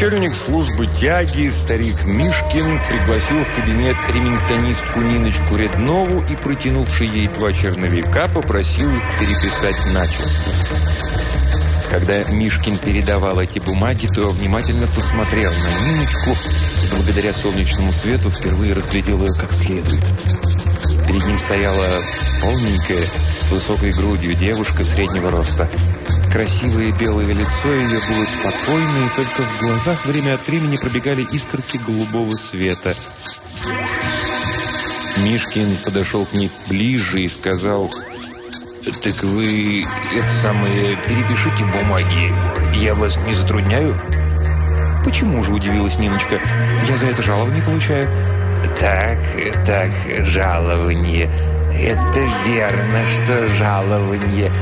Начальник службы тяги, старик Мишкин, пригласил в кабинет ремингтонистку Ниночку Реднову и, протянувший ей два черновика, попросил их переписать начисто. Когда Мишкин передавал эти бумаги, то внимательно посмотрел на Ниночку и благодаря солнечному свету впервые разглядел ее как следует. Перед ним стояла полненькая, с высокой грудью девушка среднего роста. Красивое белое лицо ее было спокойно, и только в глазах время от времени пробегали искорки голубого света. Мишкин подошел к ней ближе и сказал, «Так вы, это самое, перепишите бумаги. Я вас не затрудняю?» «Почему же?» – удивилась Ниночка. «Я за это жалование получаю». «Так, так, жалование. Это верно, что жалование.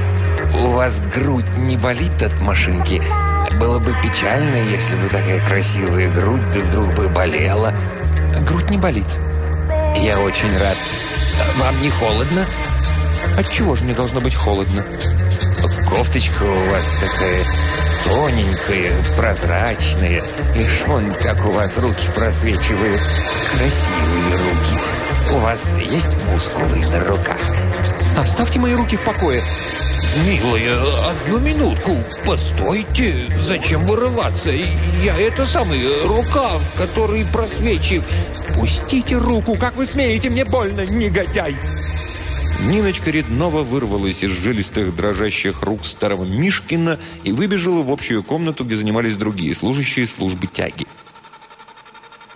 У вас грудь не болит от машинки? Было бы печально, если бы такая красивая грудь да вдруг бы болела. Грудь не болит. Я очень рад. Вам не холодно?» Отчего же мне должно быть холодно? Кофточка у вас такая тоненькая, прозрачная. И швон, как у вас руки просвечивают. Красивые руки. У вас есть мускулы на руках? Оставьте мои руки в покое. «Милая, одну минутку, постойте, зачем вырываться? Я это самый рукав, который просвечив...» «Пустите руку, как вы смеете, мне больно, негодяй!» Ниночка Реднова вырвалась из жилистых дрожащих рук старого Мишкина и выбежала в общую комнату, где занимались другие служащие службы тяги.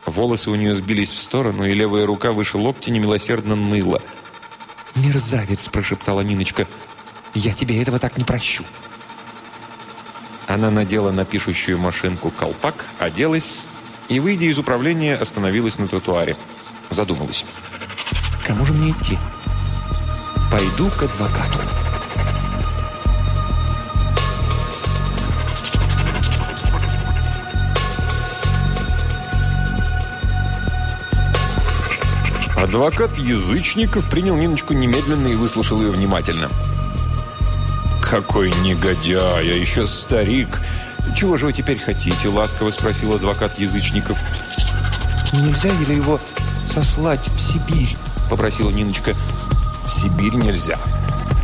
Волосы у нее сбились в сторону, и левая рука выше локтя немилосердно ныла. «Мерзавец!» – прошептала Ниночка. «Я тебе этого так не прощу!» Она надела на пишущую машинку колпак, оделась и, выйдя из управления, остановилась на тротуаре. Задумалась. «Кому же мне идти?» Пойду к адвокату. Адвокат Язычников принял Ниночку немедленно и выслушал ее внимательно. «Какой негодяй, а еще старик! Чего же вы теперь хотите?» – ласково спросил адвокат Язычников. «Нельзя ли его сослать в Сибирь?» – попросила Ниночка. «В Сибирь нельзя.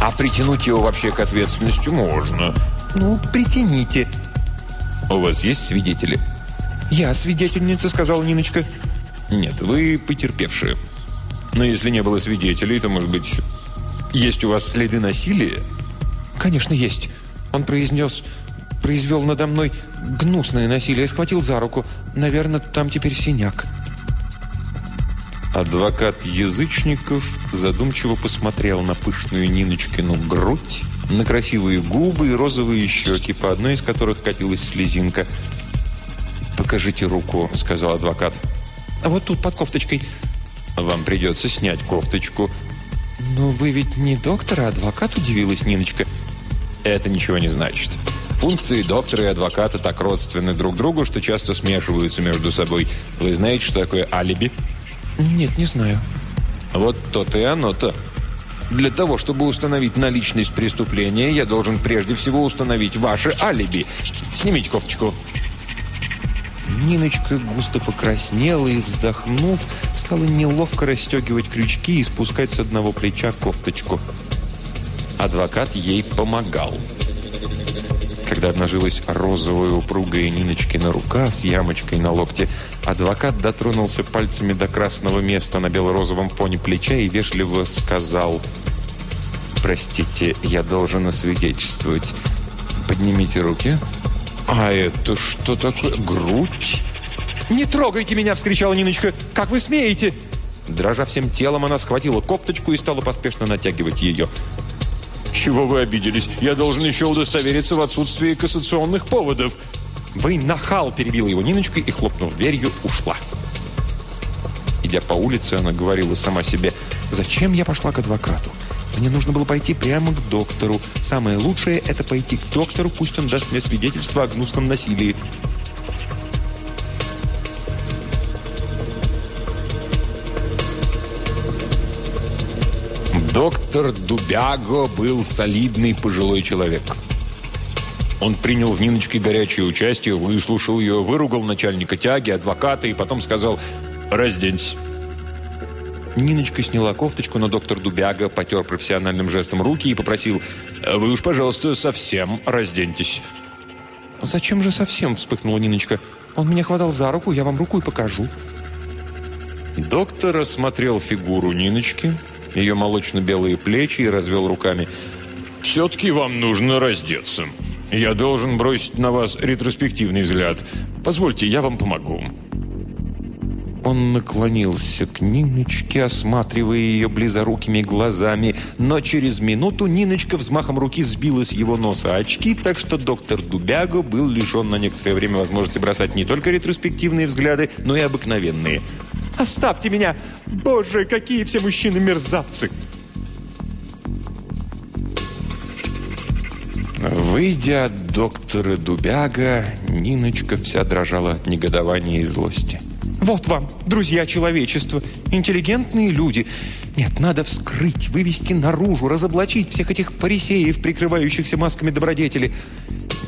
А притянуть его вообще к ответственности можно». «Ну, притяните». «У вас есть свидетели?» «Я свидетельница», – сказала Ниночка. «Нет, вы потерпевшие. Но если не было свидетелей, то, может быть, есть у вас следы насилия?» «Конечно, есть. Он произнес, произвел надо мной гнусное насилие, схватил за руку. Наверное, там теперь синяк». Адвокат Язычников задумчиво посмотрел на пышную Ниночкину грудь, на красивые губы и розовые щеки, по одной из которых катилась слезинка. «Покажите руку», — сказал адвокат. «А вот тут, под кофточкой». «Вам придется снять кофточку». «Но вы ведь не доктор, а адвокат», — удивилась Ниночка. «Это ничего не значит». Функции доктора и адвоката так родственны друг другу, что часто смешиваются между собой. Вы знаете, что такое алиби?» «Нет, не знаю». «Вот то-то и оно-то. Для того, чтобы установить наличность преступления, я должен прежде всего установить ваше алиби. Снимите кофточку». Ниночка густо покраснела и, вздохнув, стала неловко расстегивать крючки и спускать с одного плеча кофточку. Адвокат ей помогал. Когда обнажилась розовая упругая Ниночкина рука с ямочкой на локте, адвокат дотронулся пальцами до красного места на бело-розовом фоне плеча и вежливо сказал «Простите, я должен освидетельствовать. Поднимите руки». «А это что такое? Грудь?» «Не трогайте меня!» – вскричала Ниночка. «Как вы смеете?» Дрожа всем телом, она схватила кофточку и стала поспешно натягивать ее. «Чего вы обиделись? Я должен еще удостовериться в отсутствии кассационных поводов». «Вы нахал!» – перебила его Ниночка и, хлопнув дверью, ушла. Идя по улице, она говорила сама себе, «Зачем я пошла к адвокату? Мне нужно было пойти прямо к доктору. Самое лучшее – это пойти к доктору, пусть он даст мне свидетельство о гнусном насилии». Доктор Дубяго был солидный пожилой человек. Он принял в Ниночке горячее участие, выслушал ее, выругал начальника тяги, адвоката и потом сказал «Разденься». Ниночка сняла кофточку, но доктор Дубяга потер профессиональным жестом руки и попросил «Вы уж, пожалуйста, совсем разденьтесь». «Зачем же совсем?» – вспыхнула Ниночка. «Он меня хватал за руку, я вам руку и покажу». Доктор осмотрел фигуру Ниночки, ее молочно-белые плечи и развел руками. «Все-таки вам нужно раздеться. Я должен бросить на вас ретроспективный взгляд. Позвольте, я вам помогу». Он наклонился к Ниночке, осматривая ее близорукими глазами, но через минуту Ниночка взмахом руки сбила с его носа очки, так что доктор Дубяго был лишен на некоторое время возможности бросать не только ретроспективные взгляды, но и обыкновенные. «Оставьте меня! Боже, какие все мужчины мерзавцы!» Выйдя от доктора Дубяга, Ниночка вся дрожала от негодования и злости. Вот вам, друзья человечества, интеллигентные люди. Нет, надо вскрыть, вывести наружу, разоблачить всех этих фарисеев, прикрывающихся масками добродетели.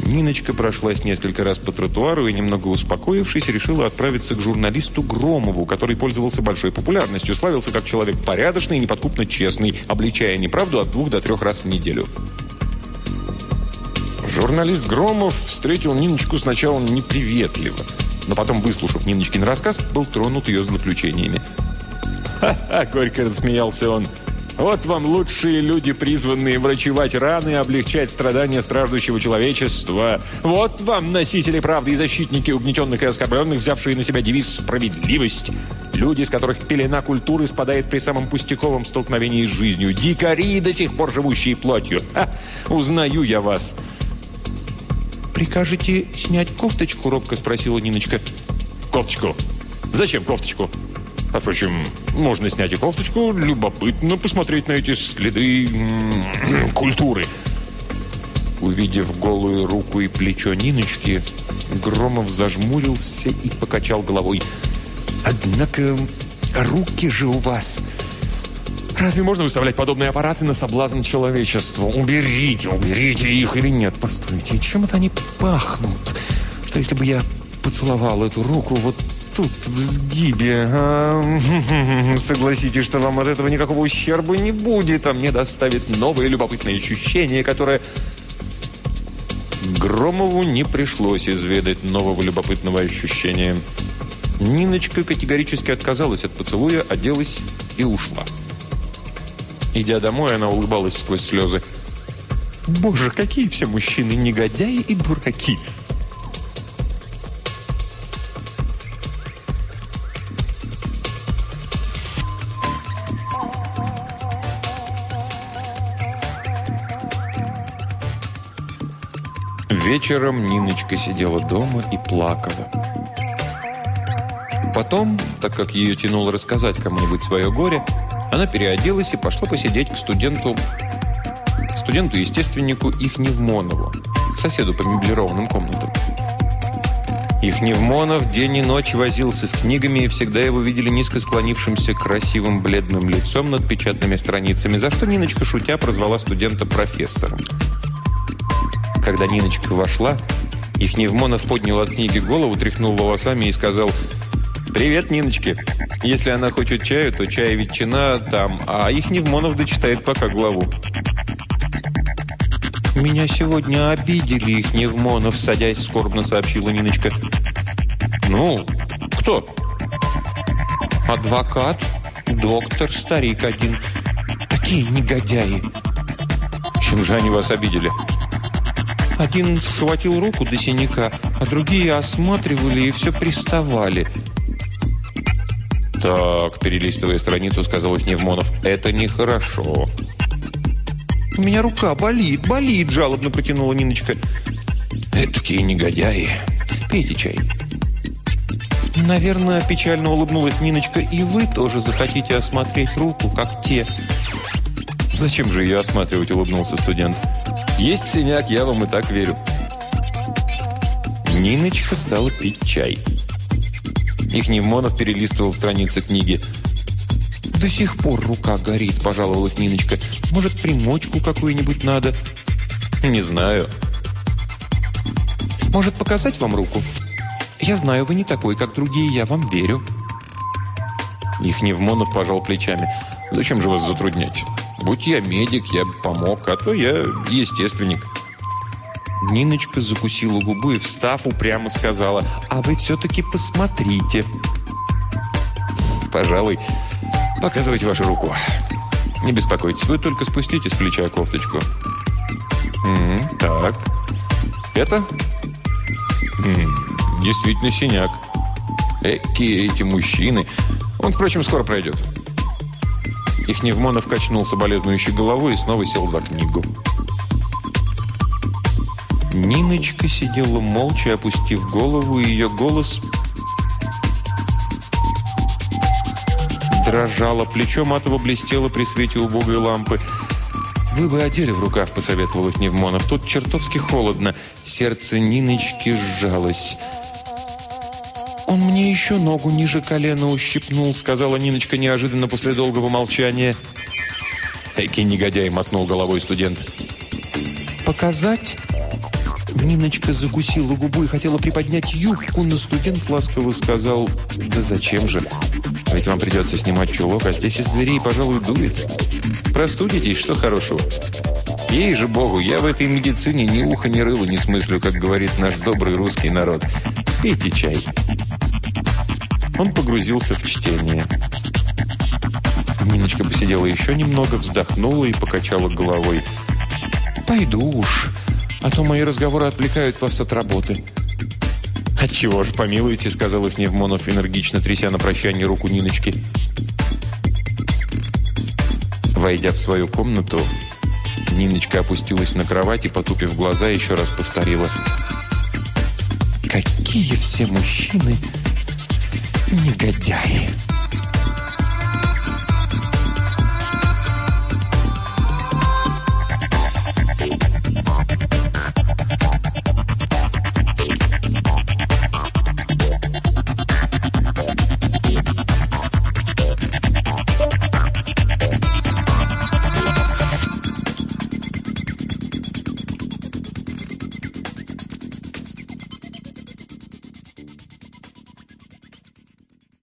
Ниночка прошлась несколько раз по тротуару и, немного успокоившись, решила отправиться к журналисту Громову, который пользовался большой популярностью, славился как человек порядочный и неподкупно честный, обличая неправду от двух до трех раз в неделю. Журналист Громов встретил Ниночку сначала неприветливо – но потом, выслушав Ниночкин рассказ, был тронут ее злоключениями. «Ха-ха!» – горько рассмеялся он. «Вот вам лучшие люди, призванные врачевать раны и облегчать страдания страждущего человечества. Вот вам носители правды и защитники угнетенных и оскорбленных, взявшие на себя девиз «Справедливость». Люди, из которых пелена культуры спадает при самом пустяковом столкновении с жизнью. Дикари, до сих пор живущие плотью. Ха! Узнаю я вас!» «Прикажете снять кофточку?» – робко спросила Ниночка. «Кофточку? Зачем кофточку?» А, впрочем, можно снять и кофточку. Любопытно посмотреть на эти следы культуры. Увидев голую руку и плечо Ниночки, Громов зажмурился и покачал головой. «Однако руки же у вас Разве можно выставлять подобные аппараты на соблазн человечеству? Уберите, уберите их или нет. Постойте, чем это они пахнут? Что если бы я поцеловал эту руку вот тут, в сгибе? А, согласитесь, что вам от этого никакого ущерба не будет, а мне доставит новое любопытное ощущение, которое... Громову не пришлось изведать нового любопытного ощущения. Ниночка категорически отказалась от поцелуя, оделась и ушла. Идя домой, она улыбалась сквозь слезы. «Боже, какие все мужчины негодяи и дураки!» Вечером Ниночка сидела дома и плакала. Потом, так как ее тянуло рассказать кому-нибудь свое горе, она переоделась и пошла посидеть к студенту, студенту-естественнику Ихневмонову, к соседу по меблированным комнатам. Ихневмонов день и ночь возился с книгами, и всегда его видели низко склонившимся красивым бледным лицом над печатными страницами, за что Ниночка, шутя, прозвала студента профессором. Когда Ниночка вошла, Ихневмонов поднял от книги голову, тряхнул волосами и сказал «Привет, Ниночке!» Если она хочет чаю, то чай ветчина там, а их Невмонов дочитает пока главу. «Меня сегодня обидели их Невмонов», — садясь скорбно сообщила Ниночка. «Ну, кто?» «Адвокат, доктор, старик один. Такие негодяи!» «Чем же они вас обидели?» Один схватил руку до синяка, а другие осматривали и все приставали. «Так», – перелистывая страницу, сказал их Невмонов, – «это нехорошо». «У меня рука болит, болит», – жалобно протянула Ниночка. «Такие негодяи. Пейте чай». «Наверное, печально улыбнулась Ниночка, и вы тоже захотите осмотреть руку, как те». «Зачем же ее осматривать?» – улыбнулся студент. «Есть синяк, я вам и так верю». Ниночка стала пить чай. Их Невмонов перелистывал страницы книги. «До сих пор рука горит», – пожаловалась Ниночка. «Может, примочку какую-нибудь надо?» «Не знаю». Может, показать вам руку? Я знаю, вы не такой, как другие, я вам верю». Ихневмонов пожал плечами. «Зачем же вас затруднять? Будь я медик, я бы помог, а то я естественник». Ниночка закусила губу и, встав, упрямо сказала, «А вы все-таки посмотрите». «Пожалуй, показывайте вашу руку. Не беспокойтесь, вы только спустите с плеча кофточку». М -м, «Так, это?» М «Действительно синяк. Эки эти мужчины. Он, впрочем, скоро пройдет». Ихневмонов качнул соболезнующей головой и снова сел за книгу. Ниночка сидела молча, опустив голову, и ее голос дрожало, плечо матово блестело при свете убогой лампы. «Вы бы одели в рукав», — посоветовал их Невмонов. «Тут чертовски холодно». Сердце Ниночки сжалось. «Он мне еще ногу ниже колена ущипнул», — сказала Ниночка неожиданно после долгого молчания. Эки негодяй мотнул головой студент. «Показать?» Ниночка закусила губу и хотела приподнять юбку, но студент ласково сказал, «Да зачем же? Ведь вам придется снимать чулок, а здесь из дверей, пожалуй, дует. Простудитесь, что хорошего?» Ей же богу, я в этой медицине ни уха, ни рыла не смыслю, как говорит наш добрый русский народ. Пейте чай. Он погрузился в чтение. Ниночка посидела еще немного, вздохнула и покачала головой. «Пойду уж. А то мои разговоры отвлекают вас от работы». «Отчего ж, помилуйте», — сказал их Невмонов, энергично тряся на прощание руку Ниночки. Войдя в свою комнату, Ниночка опустилась на кровать и, потупив глаза, еще раз повторила. «Какие все мужчины негодяи!»